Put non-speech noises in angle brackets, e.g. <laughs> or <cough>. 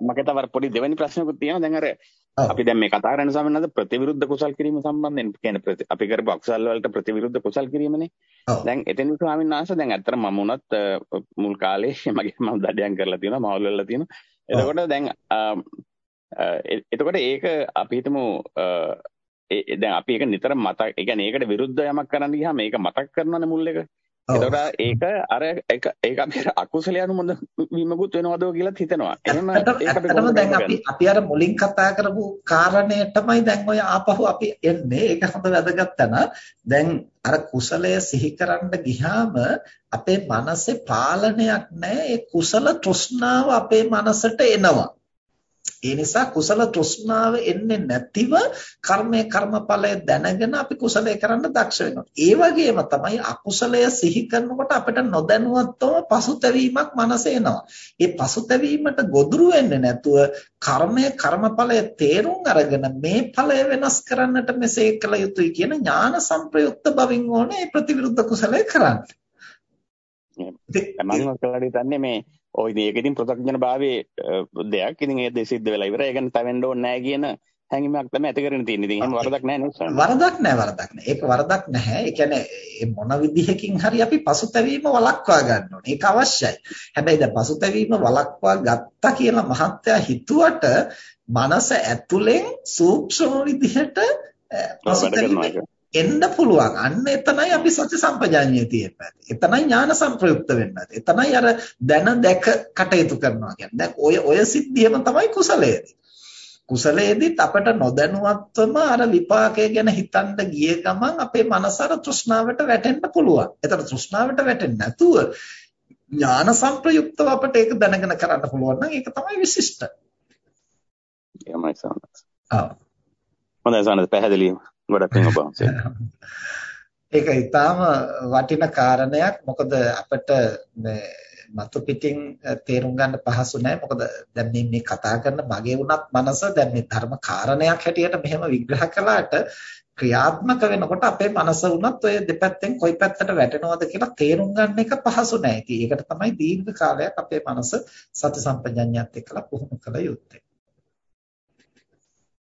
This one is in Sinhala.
මගේ තව පොඩි දෙවෙනි ප්‍රශ්නකුත් තියෙනවා. දැන් අර අපි දැන් මේ කතා කරන සමනද ප්‍රතිවිරුද්ධ කුසල් කිරීම සම්බන්ධයෙන් කියන්නේ අපි කරපු අකුසල් වලට ප්‍රතිවිරුද්ධ කුසල් කිරීමනේ. දැන් එතෙන් ස්වාමීන් වහන්සේ දැන් ඇත්තට මම උනත් මුල් කාලේ <laughs> මගේ මම දඩයන් කරලා තියෙනවා මහවල් වෙලා තියෙනවා. එතකොට දැන් එතකොට ඒක අපි හිතමු දැන් අපි ඒක නිතර මතක් ඒ කියන්නේ ඒකට විරුද්ධ යමක් කරන්න ගියාම ඒක මතක් කරනවනේ මුල් එක. එතකොට ඒක අර ඒක ඒක අපි අකුසලයන් මොඳ වීමකුත් වෙනවද කියලා හිතනවා. එහෙම ඒකට දැන් අපි අපි අර මුලින් කතා කරපු කාරණේටමයි දැන් ඔය ආපහු අපි එන්නේ. ඒක හොඳ වැදගත්. දැන් අර කුසලය සිහි කරන්න ගියාම අපේ මනසේ පාලනයක් නැහැ. ඒ කුසල තෘෂ්ණාව අපේ මනසට එනවා. ඒ නිසා කුසල තෘෂ්ණාව එන්නේ නැතිව කර්මයේ කර්මඵලය දැනගෙන අපි කුසලයේ කරන්න දක්ෂ වෙනවා. ඒ වගේම තමයි අකුසලය සිහි කරනකොට අපිට නොදැනුවත්වම පසුතැවීමක් මනසේ එනවා. ඒ පසුතැවීමට ගොදුරු වෙන්නේ නැතුව කර්මයේ කර්මඵලය තේරුම් අරගෙන මේ ඵලය වෙනස් කරන්නට මෙසේ කළ යුතුයි කියන ඥාන සංප්‍රයුක්ත බවින් ඕනේ ප්‍රතිවිරුද්ධ කුසලය කරන්න. මම ඔයාලට හිතන්නේ මේ ওই මේක ඉතින් පෘථග්ජන භාවයේ දෙයක්. ඉතින් ඒ දෙ සිද්ධ වෙලා ඉවරයි. ඒක තවෙන්න ඕනේ නැහැ කියන හැඟීමක් තමයි ඇති කරගෙන තියෙන්නේ. ඉතින් එහෙම වරදක් නැහැ නේද? වරදක් නැහැ වරදක් නැහැ. ඒක වරදක් නැහැ. ඒ කියන්නේ මොන විදිහකින් හරි අපි පසුතැවීම වළක්වා ගන්න ඕනේ. ඒක අවශ්‍යයි. හැබැයි දැන් පසුතැවීම වළක්වා ගත්තා කියලා මහත්තයා හිතුවට මනස ඇතුලෙන් සූක්ෂම විදිහට පසුතැවීම එන්න පුළුවන්. අන්න එතනයි අපි සති සම්පජාඤ්ඤය තියෙන්නේ. එතනයි ඥාන සංප්‍රයුක්ත වෙන්නේ. එතනයි අර දැන දැක කටයුතු කරනවා කියන්නේ. දැන් ඔය ඔය සිද්ධියම තමයි කුසලයේදී. කුසලයේදීත් අපට නොදැනුවත්වම අර විපාකය ගැන හිතන්න ගිය ගමන් අපේ මනස අර තෘෂ්ණාවට වැටෙන්න පුළුවන්. එතන තෘෂ්ණාවට වැටෙන්නේ නැතුව ඥාන සංප්‍රයුක්තව අපට ඒක දැනගෙන කරන්න පුළුවන් නම් ඒක තමයි විශිෂ්ට. එහෙමයි සමහරවිට. ආ. හොඳයි සමහරවිට පැහැදිලිව. ගොඩක් පිං ඔබ වහන්සේ. ඒක ඊටාම වටින කාරණයක්. මොකද අපිට මේ මතු පිටින් තේරුම් ගන්න පහසු නෑ. මොකද දැන් මේ මේ කතා කරන මගේ වුණත් මනස දැන් මේ ධර්ම කාරණයක් හැටියට මෙහෙම විග්‍රහ කළාට ක්‍රියාත්මක වෙනකොට අපේ මනස වුණත් ඔය දෙපැත්තෙන් කොයි පැත්තට වැටෙනවද කියලා තේරුම් ගන්න එක පහසු නෑ. ඉතින් ඒකට තමයි දීර්ඝ කාලයක් අපේ මනස සති සම්පජඤ්ඤයත් එක්කලා පුහුණු කළ යුත්තේ.